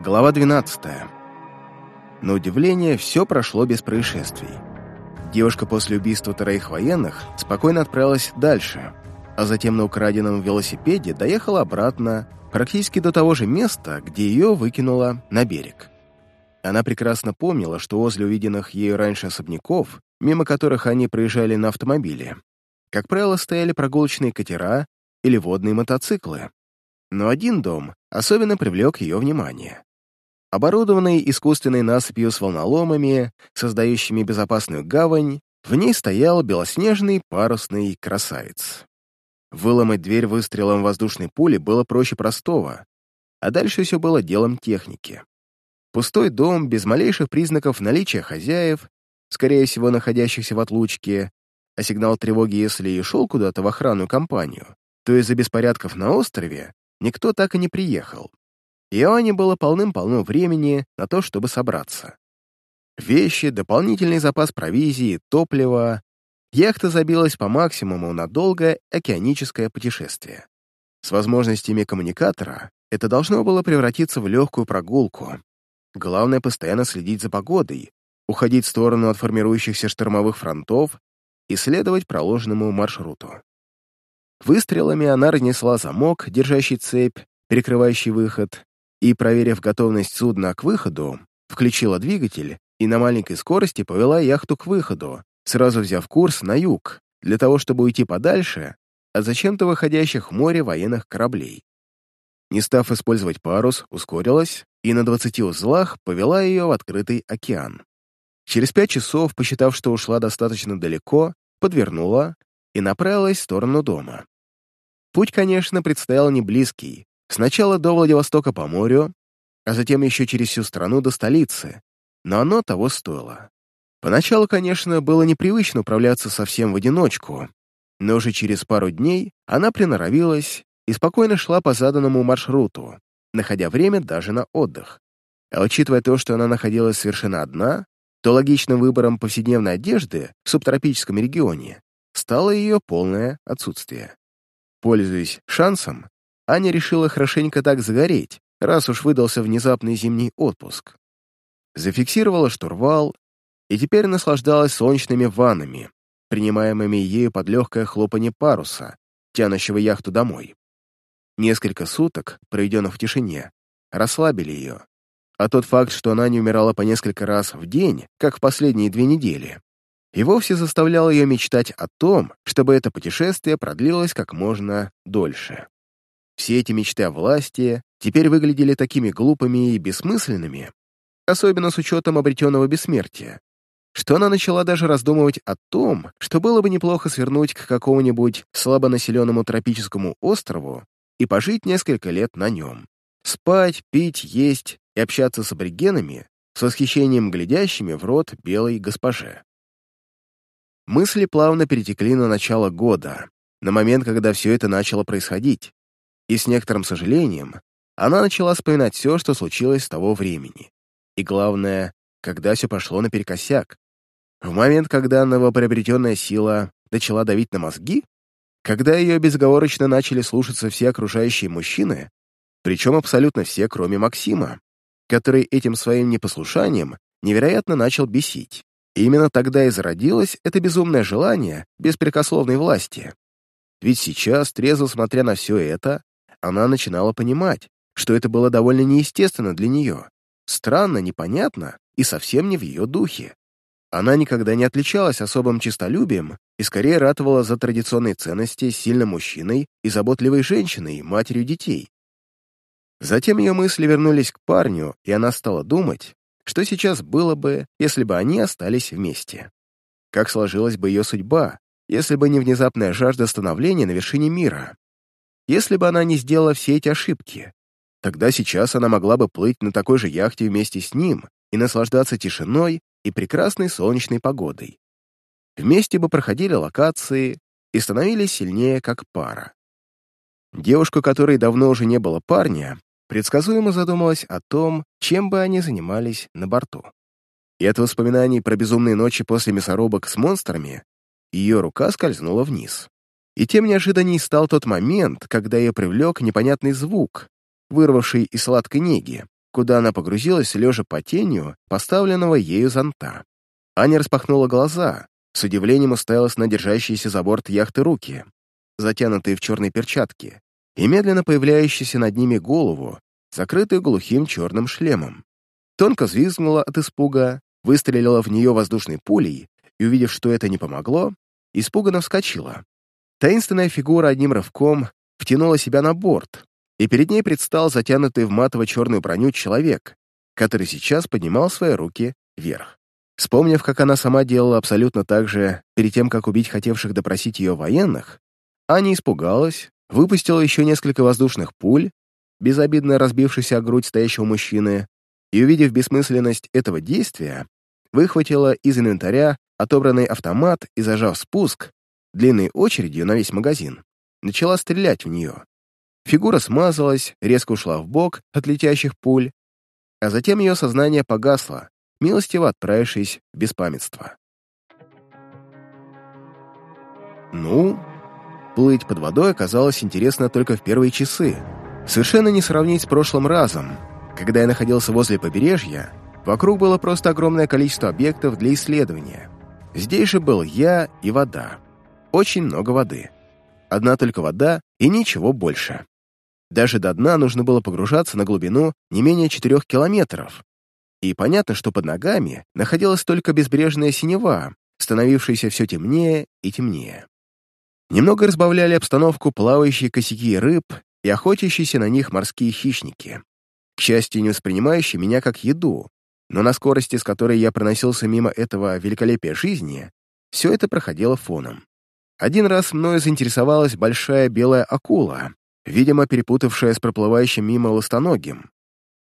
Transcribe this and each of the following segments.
Глава 12. На удивление, все прошло без происшествий. Девушка после убийства троих военных спокойно отправилась дальше, а затем на украденном велосипеде доехала обратно, практически до того же места, где ее выкинуло на берег. Она прекрасно помнила, что возле увиденных ею раньше особняков, мимо которых они проезжали на автомобиле, как правило, стояли прогулочные катера или водные мотоциклы. Но один дом особенно привлек ее внимание. Оборудованный искусственной насыпью с волноломами, создающими безопасную гавань, в ней стоял белоснежный парусный красавец. Выломать дверь выстрелом воздушной пули было проще простого, а дальше все было делом техники. Пустой дом, без малейших признаков наличия хозяев, скорее всего, находящихся в отлучке, а сигнал тревоги, если и шел куда-то в охранную компанию, то из-за беспорядков на острове никто так и не приехал. Иоанне было полным-полно времени на то, чтобы собраться. Вещи, дополнительный запас провизии, топлива. Яхта забилась по максимуму на долгое океаническое путешествие. С возможностями коммуникатора это должно было превратиться в легкую прогулку. Главное — постоянно следить за погодой, уходить в сторону от формирующихся штормовых фронтов и следовать проложенному маршруту. Выстрелами она разнесла замок, держащий цепь, перекрывающий выход, и, проверив готовность судна к выходу, включила двигатель и на маленькой скорости повела яхту к выходу, сразу взяв курс на юг, для того, чтобы уйти подальше от зачем-то выходящих в море военных кораблей. Не став использовать парус, ускорилась и на 20 узлах повела ее в открытый океан. Через пять часов, посчитав, что ушла достаточно далеко, подвернула и направилась в сторону дома. Путь, конечно, предстоял не близкий, Сначала до Владивостока по морю, а затем еще через всю страну до столицы, но оно того стоило. Поначалу, конечно, было непривычно управляться совсем в одиночку, но уже через пару дней она приноровилась и спокойно шла по заданному маршруту, находя время даже на отдых. А учитывая то, что она находилась совершенно одна, то логичным выбором повседневной одежды в субтропическом регионе стало ее полное отсутствие. Пользуясь шансом, Аня решила хорошенько так загореть, раз уж выдался внезапный зимний отпуск. Зафиксировала штурвал и теперь наслаждалась солнечными ваннами, принимаемыми ею под легкое хлопанье паруса, тянущего яхту домой. Несколько суток, проведенных в тишине, расслабили ее, а тот факт, что она не умирала по несколько раз в день, как в последние две недели, и вовсе заставлял ее мечтать о том, чтобы это путешествие продлилось как можно дольше. Все эти мечты о власти теперь выглядели такими глупыми и бессмысленными, особенно с учетом обретенного бессмертия, что она начала даже раздумывать о том, что было бы неплохо свернуть к какому-нибудь слабонаселенному тропическому острову и пожить несколько лет на нем. Спать, пить, есть и общаться с аборигенами, с восхищением глядящими в рот белой госпоже. Мысли плавно перетекли на начало года, на момент, когда все это начало происходить, и с некоторым сожалением она начала вспоминать все, что случилось с того времени. И главное, когда все пошло наперекосяк. В момент, когда новоприобретенная сила начала давить на мозги, когда ее безоговорочно начали слушаться все окружающие мужчины, причем абсолютно все, кроме Максима, который этим своим непослушанием невероятно начал бесить. И именно тогда и зародилось это безумное желание беспрекословной власти. Ведь сейчас, трезво смотря на все это, она начинала понимать, что это было довольно неестественно для нее, странно, непонятно и совсем не в ее духе. Она никогда не отличалась особым честолюбием и скорее ратовала за традиционные ценности сильным мужчиной и заботливой женщиной, матерью детей. Затем ее мысли вернулись к парню, и она стала думать, что сейчас было бы, если бы они остались вместе. Как сложилась бы ее судьба, если бы не внезапная жажда становления на вершине мира, если бы она не сделала все эти ошибки, тогда сейчас она могла бы плыть на такой же яхте вместе с ним и наслаждаться тишиной и прекрасной солнечной погодой. Вместе бы проходили локации и становились сильнее как пара. Девушка, которой давно уже не было парня, предсказуемо задумалась о том, чем бы они занимались на борту. И от воспоминаний про безумные ночи после мясорубок с монстрами ее рука скользнула вниз. И тем неожиданней стал тот момент, когда ее привлек непонятный звук, вырвавший из сладкой неги, куда она погрузилась, лежа по тенью поставленного ею зонта. Аня распахнула глаза, с удивлением уставилась на держащиеся за борт яхты руки, затянутые в черные перчатки, и медленно появляющуюся над ними голову, закрытую глухим черным шлемом. Тонко взвизгнула от испуга, выстрелила в нее воздушной пулей и, увидев, что это не помогло, испуганно вскочила. Таинственная фигура одним рывком втянула себя на борт, и перед ней предстал затянутый в матово-черную броню человек, который сейчас поднимал свои руки вверх. Вспомнив, как она сама делала абсолютно так же перед тем, как убить хотевших допросить ее военных, Аня испугалась, выпустила еще несколько воздушных пуль, безобидно разбившихся о грудь стоящего мужчины, и, увидев бессмысленность этого действия, выхватила из инвентаря отобранный автомат и, зажав спуск, длинной очередью на весь магазин, начала стрелять в нее. Фигура смазалась, резко ушла в бок от летящих пуль, а затем ее сознание погасло, милостиво отправившись в беспамятство. Ну, плыть под водой оказалось интересно только в первые часы. Совершенно не сравнить с прошлым разом, когда я находился возле побережья, вокруг было просто огромное количество объектов для исследования. Здесь же был я и вода. Очень много воды. Одна только вода и ничего больше. Даже до дна нужно было погружаться на глубину не менее 4 километров. И понятно, что под ногами находилась только безбрежная синева, становившаяся все темнее и темнее. Немного разбавляли обстановку плавающие косяки рыб и охотящиеся на них морские хищники. К счастью, не воспринимающие меня как еду, но на скорости, с которой я проносился мимо этого великолепия жизни, все это проходило фоном. Один раз мною заинтересовалась большая белая акула, видимо, перепутавшая с проплывающим мимо ластоногим.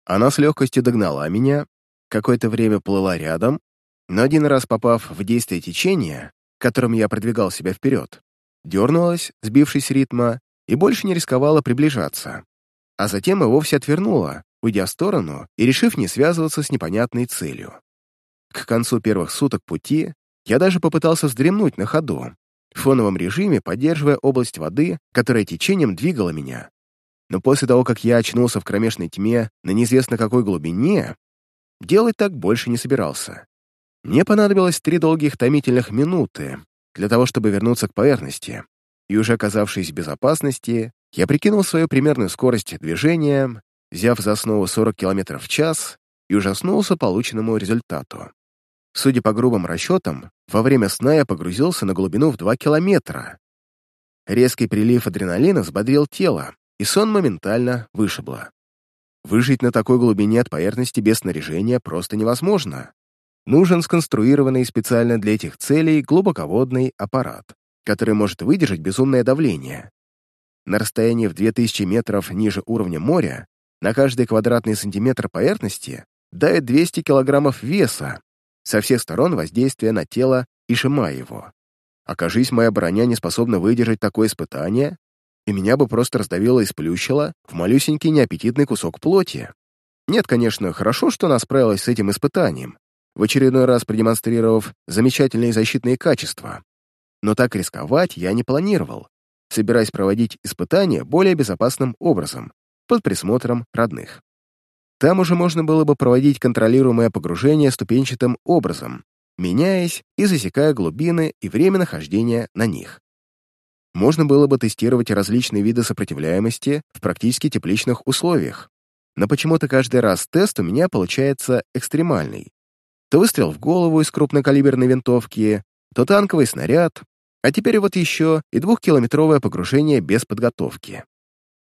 Она с легкостью догнала меня, какое-то время плыла рядом, но один раз попав в действие течения, которым я продвигал себя вперед, дернулась, сбившись с ритма, и больше не рисковала приближаться. А затем и вовсе отвернула, уйдя в сторону и решив не связываться с непонятной целью. К концу первых суток пути я даже попытался вздремнуть на ходу, в фоновом режиме поддерживая область воды, которая течением двигала меня. Но после того, как я очнулся в кромешной тьме на неизвестно какой глубине, делать так больше не собирался. Мне понадобилось три долгих томительных минуты для того, чтобы вернуться к поверхности, и уже оказавшись в безопасности, я прикинул свою примерную скорость движения, взяв за основу 40 км в час, и ужаснулся полученному результату. Судя по грубым расчетам, во время сна я погрузился на глубину в 2 километра. Резкий прилив адреналина взбодрил тело, и сон моментально вышибло. Выжить на такой глубине от поверхности без снаряжения просто невозможно. Нужен сконструированный специально для этих целей глубоководный аппарат, который может выдержать безумное давление. На расстоянии в 2000 метров ниже уровня моря на каждый квадратный сантиметр поверхности давит 200 килограммов веса, со всех сторон воздействия на тело и сжимая его. Окажись, моя броня не способна выдержать такое испытание, и меня бы просто раздавило и сплющило в малюсенький неаппетитный кусок плоти. Нет, конечно, хорошо, что она справилась с этим испытанием, в очередной раз продемонстрировав замечательные защитные качества. Но так рисковать я не планировал, собираясь проводить испытания более безопасным образом, под присмотром родных. Там уже можно было бы проводить контролируемое погружение ступенчатым образом, меняясь и засекая глубины и время нахождения на них. Можно было бы тестировать различные виды сопротивляемости в практически тепличных условиях, но почему-то каждый раз тест у меня получается экстремальный. То выстрел в голову из крупнокалиберной винтовки, то танковый снаряд, а теперь вот еще и двухкилометровое погружение без подготовки.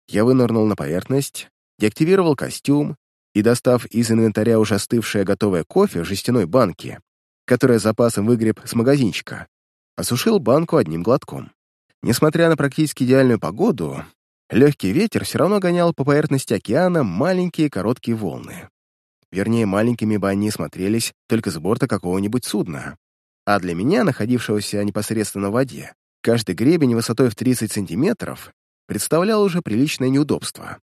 Я вынырнул на поверхность, деактивировал костюм и, достав из инвентаря уже остывшее готовое кофе в жестяной банке, которое запасом выгреб с магазинчика, осушил банку одним глотком. Несмотря на практически идеальную погоду, легкий ветер все равно гонял по поверхности океана маленькие короткие волны. Вернее, маленькими бы они смотрелись только с борта какого-нибудь судна. А для меня, находившегося непосредственно в воде, каждый гребень высотой в 30 сантиметров представлял уже приличное неудобство.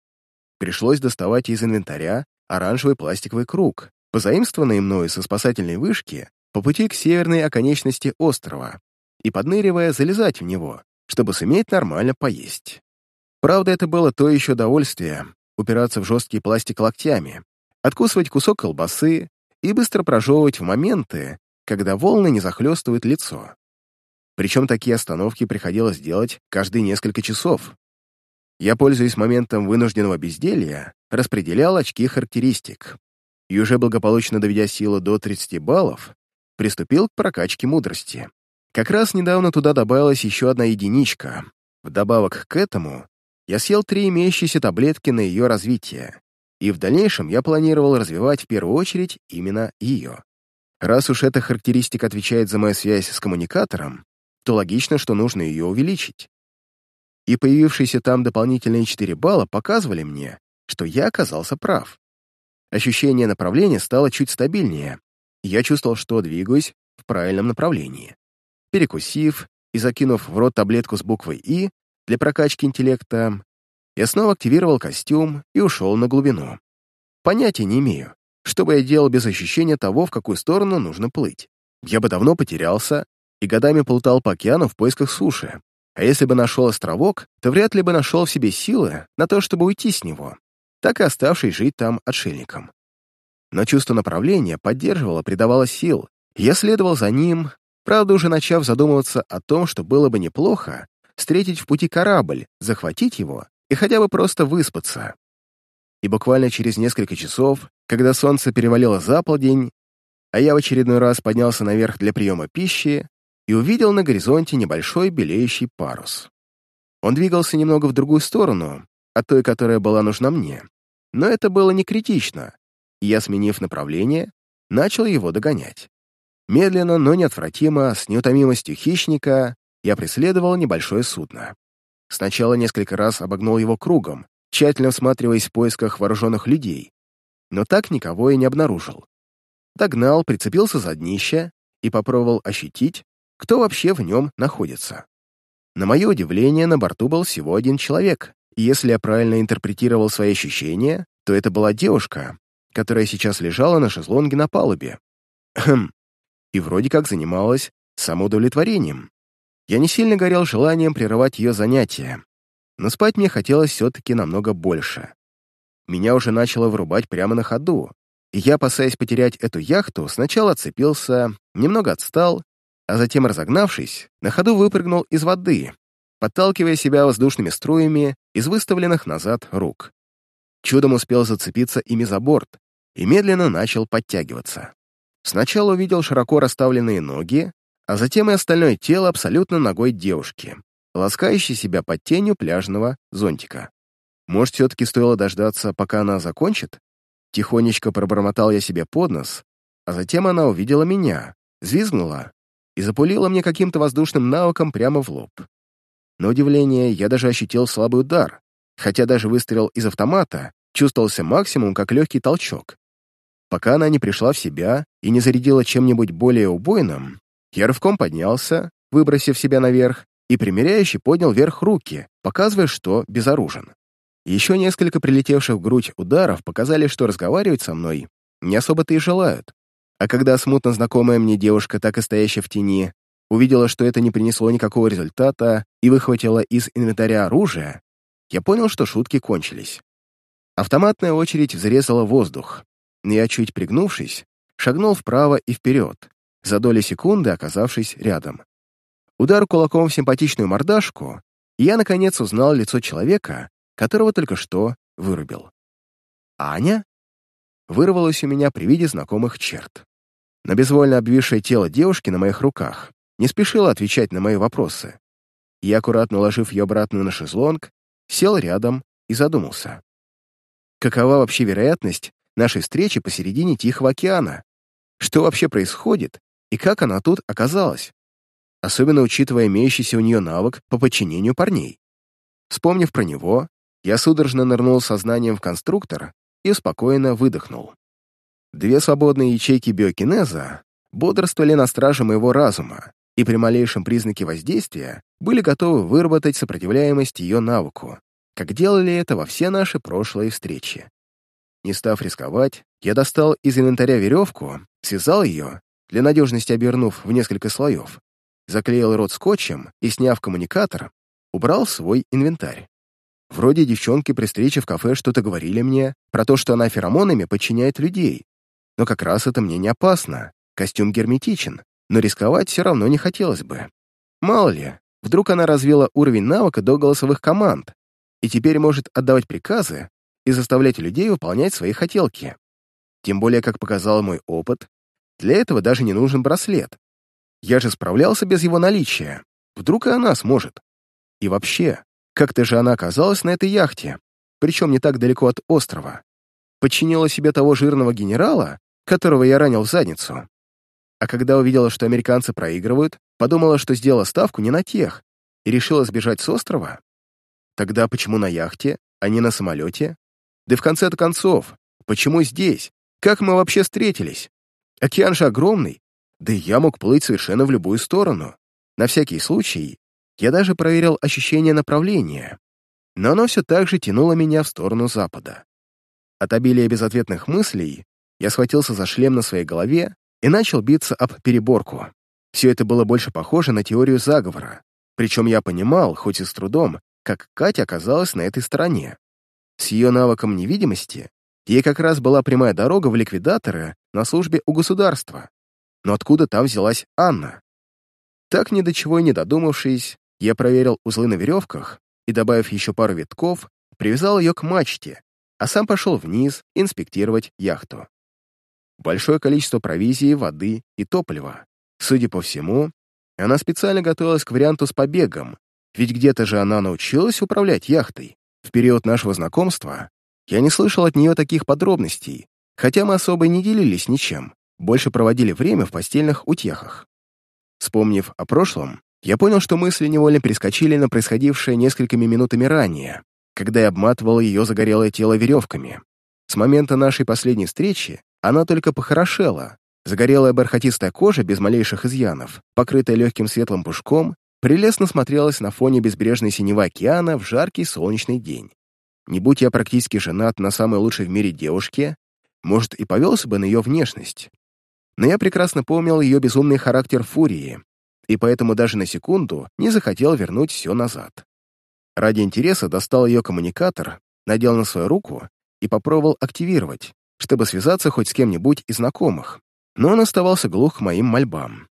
Пришлось доставать из инвентаря оранжевый пластиковый круг, позаимствованный мною со спасательной вышки по пути к северной оконечности острова, и, подныривая, залезать в него, чтобы суметь нормально поесть. Правда, это было то еще удовольствие — упираться в жесткий пластик локтями, откусывать кусок колбасы и быстро прожевывать в моменты, когда волны не захлестывают лицо. Причем такие остановки приходилось делать каждые несколько часов. Я, пользуясь моментом вынужденного безделья, распределял очки характеристик и уже благополучно доведя силу до 30 баллов, приступил к прокачке мудрости. Как раз недавно туда добавилась еще одна единичка. Вдобавок к этому я съел три имеющиеся таблетки на ее развитие, и в дальнейшем я планировал развивать в первую очередь именно ее. Раз уж эта характеристика отвечает за мою связь с коммуникатором, то логично, что нужно ее увеличить. И появившиеся там дополнительные 4 балла показывали мне, что я оказался прав. Ощущение направления стало чуть стабильнее, я чувствовал, что двигаюсь в правильном направлении. Перекусив и закинув в рот таблетку с буквой «И» для прокачки интеллекта, я снова активировал костюм и ушел на глубину. Понятия не имею, что бы я делал без ощущения того, в какую сторону нужно плыть. Я бы давно потерялся и годами плутал по океану в поисках суши. А если бы нашел островок, то вряд ли бы нашел в себе силы на то, чтобы уйти с него, так и оставшись жить там отшельником. Но чувство направления поддерживало, придавало сил, я следовал за ним, правда, уже начав задумываться о том, что было бы неплохо встретить в пути корабль, захватить его и хотя бы просто выспаться. И буквально через несколько часов, когда солнце перевалило за полдень, а я в очередной раз поднялся наверх для приема пищи, и увидел на горизонте небольшой белеющий парус. Он двигался немного в другую сторону, от той, которая была нужна мне. Но это было не критично, и я, сменив направление, начал его догонять. Медленно, но неотвратимо, с неутомимостью хищника, я преследовал небольшое судно. Сначала несколько раз обогнул его кругом, тщательно всматриваясь в поисках вооруженных людей, но так никого и не обнаружил. Догнал, прицепился за днище и попробовал ощутить, кто вообще в нем находится. На мое удивление, на борту был всего один человек, и если я правильно интерпретировал свои ощущения, то это была девушка, которая сейчас лежала на шезлонге на палубе. Хм. И вроде как занималась самоудовлетворением. Я не сильно горел желанием прерывать ее занятия, но спать мне хотелось все-таки намного больше. Меня уже начало вырубать прямо на ходу, и я, опасаясь потерять эту яхту, сначала отцепился, немного отстал а затем, разогнавшись, на ходу выпрыгнул из воды, подталкивая себя воздушными струями из выставленных назад рук. Чудом успел зацепиться ими за борт и медленно начал подтягиваться. Сначала увидел широко расставленные ноги, а затем и остальное тело абсолютно ногой девушки, ласкающей себя под тенью пляжного зонтика. Может, все-таки стоило дождаться, пока она закончит? Тихонечко пробормотал я себе под нос, а затем она увидела меня, взвизгнула и запулила мне каким-то воздушным навыком прямо в лоб. На удивление, я даже ощутил слабый удар, хотя даже выстрел из автомата чувствовался максимум как легкий толчок. Пока она не пришла в себя и не зарядила чем-нибудь более убойным, я рывком поднялся, выбросив себя наверх, и примеряющий поднял вверх руки, показывая, что безоружен. Еще несколько прилетевших в грудь ударов показали, что разговаривать со мной не особо-то и желают. А когда смутно знакомая мне девушка, так и стоящая в тени, увидела, что это не принесло никакого результата и выхватила из инвентаря оружие, я понял, что шутки кончились. Автоматная очередь взрезала воздух, и я, чуть пригнувшись, шагнул вправо и вперед, за доли секунды оказавшись рядом. Удар кулаком в симпатичную мордашку, и я, наконец, узнал лицо человека, которого только что вырубил. «Аня?» вырвалось у меня при виде знакомых черт на безвольно обвисшее тело девушки на моих руках, не спешила отвечать на мои вопросы. Я, аккуратно уложив ее обратно на шезлонг, сел рядом и задумался. Какова вообще вероятность нашей встречи посередине Тихого океана? Что вообще происходит и как она тут оказалась? Особенно учитывая имеющийся у нее навык по подчинению парней. Вспомнив про него, я судорожно нырнул сознанием в конструктор и спокойно выдохнул. Две свободные ячейки биокинеза бодрствовали на страже моего разума и при малейшем признаке воздействия были готовы выработать сопротивляемость ее навыку, как делали это во все наши прошлые встречи. Не став рисковать, я достал из инвентаря веревку, связал ее, для надежности обернув в несколько слоев, заклеил рот скотчем и, сняв коммуникатор, убрал свой инвентарь. Вроде девчонки при встрече в кафе что-то говорили мне про то, что она феромонами подчиняет людей. Но как раз это мне не опасно. Костюм герметичен, но рисковать все равно не хотелось бы. Мало ли, вдруг она развила уровень навыка до голосовых команд и теперь может отдавать приказы и заставлять людей выполнять свои хотелки. Тем более, как показал мой опыт, для этого даже не нужен браслет. Я же справлялся без его наличия. Вдруг и она сможет. И вообще, как-то же она оказалась на этой яхте, причем не так далеко от острова. Подчинила себе того жирного генерала, которого я ранил в задницу. А когда увидела, что американцы проигрывают, подумала, что сделала ставку не на тех, и решила сбежать с острова. Тогда почему на яхте, а не на самолете? Да в конце-то концов, почему здесь? Как мы вообще встретились? Океан же огромный, да и я мог плыть совершенно в любую сторону. На всякий случай я даже проверил ощущение направления, но оно все так же тянуло меня в сторону запада. От обилия безответных мыслей я схватился за шлем на своей голове и начал биться об переборку. Все это было больше похоже на теорию заговора, причем я понимал, хоть и с трудом, как Катя оказалась на этой стороне. С ее навыком невидимости ей как раз была прямая дорога в ликвидаторы на службе у государства. Но откуда там взялась Анна? Так ни до чего и не додумавшись, я проверил узлы на веревках и, добавив еще пару витков, привязал ее к мачте, а сам пошел вниз инспектировать яхту. Большое количество провизии, воды и топлива. Судя по всему, она специально готовилась к варианту с побегом, ведь где-то же она научилась управлять яхтой. В период нашего знакомства я не слышал от нее таких подробностей, хотя мы особо не делились ничем, больше проводили время в постельных утехах. Вспомнив о прошлом, я понял, что мысли невольно перескочили на происходившее несколькими минутами ранее, когда я обматывал ее загорелое тело веревками. С момента нашей последней встречи она только похорошела. Загорелая бархатистая кожа без малейших изъянов, покрытая легким светлым пушком, прелестно смотрелась на фоне безбрежной синевы океана в жаркий солнечный день. Не будь я практически женат на самой лучшей в мире девушке, может, и повелся бы на ее внешность. Но я прекрасно помнил ее безумный характер фурии, и поэтому даже на секунду не захотел вернуть все назад. Ради интереса достал ее коммуникатор, надел на свою руку и попробовал активировать, чтобы связаться хоть с кем-нибудь из знакомых, но он оставался глух к моим мольбам.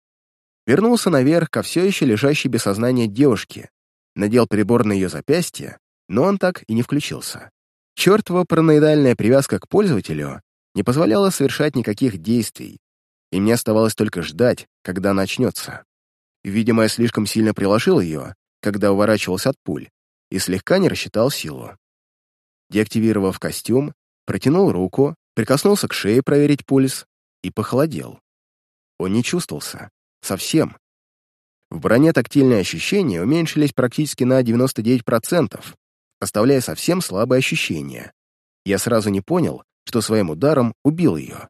Вернулся наверх ко все еще лежащей без сознания девушке, надел прибор на ее запястье, но он так и не включился. Чертова параноидальная привязка к пользователю не позволяла совершать никаких действий, и мне оставалось только ждать, когда начнется. Видимо, я слишком сильно приложил ее, когда уворачивался от пуль, и слегка не рассчитал силу. Деактивировав костюм, протянул руку, прикоснулся к шее проверить пульс и похолодел. Он не чувствовался. Совсем. В броне тактильные ощущения уменьшились практически на 99%, оставляя совсем слабые ощущения. Я сразу не понял, что своим ударом убил ее.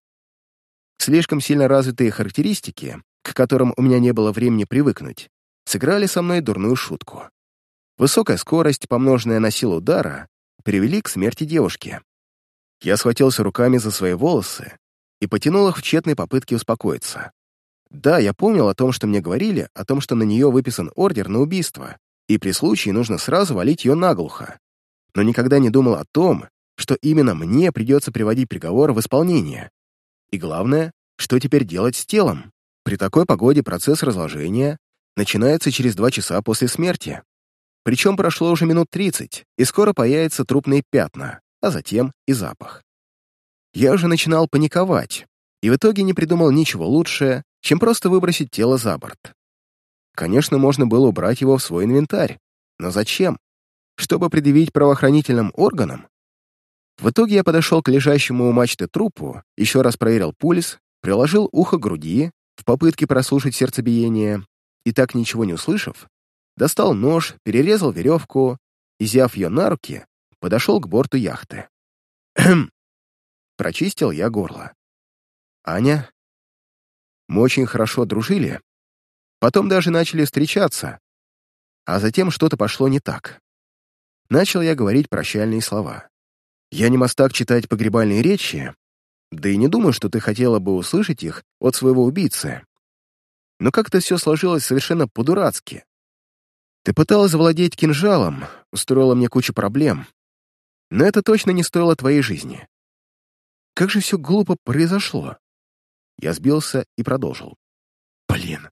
Слишком сильно развитые характеристики, к которым у меня не было времени привыкнуть, сыграли со мной дурную шутку. Высокая скорость, помноженная на силу удара, привели к смерти девушки. Я схватился руками за свои волосы и потянул их в тщетной попытке успокоиться. Да, я помнил о том, что мне говорили, о том, что на нее выписан ордер на убийство, и при случае нужно сразу валить ее наглухо. Но никогда не думал о том, что именно мне придется приводить приговор в исполнение. И главное, что теперь делать с телом? При такой погоде процесс разложения начинается через два часа после смерти. Причем прошло уже минут 30, и скоро появятся трупные пятна, а затем и запах. Я уже начинал паниковать, и в итоге не придумал ничего лучше, чем просто выбросить тело за борт. Конечно, можно было убрать его в свой инвентарь, но зачем? Чтобы предъявить правоохранительным органам? В итоге я подошел к лежащему у мачты трупу, еще раз проверил пульс, приложил ухо к груди в попытке прослушать сердцебиение, и так ничего не услышав, достал нож, перерезал веревку и, взяв ее на руки, подошел к борту яхты. Прочистил я горло. Аня мы очень хорошо дружили, потом даже начали встречаться, а затем что-то пошло не так. Начал я говорить прощальные слова. Я не мастак читать погребальные речи, да и не думаю, что ты хотела бы услышать их от своего убийцы. Но как-то все сложилось совершенно по-дурацки. Ты пыталась завладеть кинжалом, устроила мне кучу проблем, но это точно не стоило твоей жизни. Как же все глупо произошло. Я сбился и продолжил. Блин,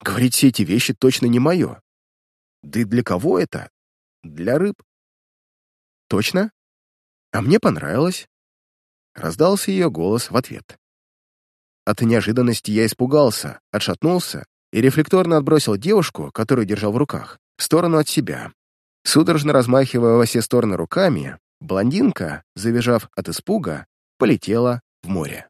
говорить все эти вещи точно не мое. Да и для кого это? Для рыб. Точно? А мне понравилось. Раздался ее голос в ответ. От неожиданности я испугался, отшатнулся и рефлекторно отбросил девушку, которую держал в руках, в сторону от себя. Судорожно размахивая во все стороны руками, блондинка, завизжав от испуга, полетела в море.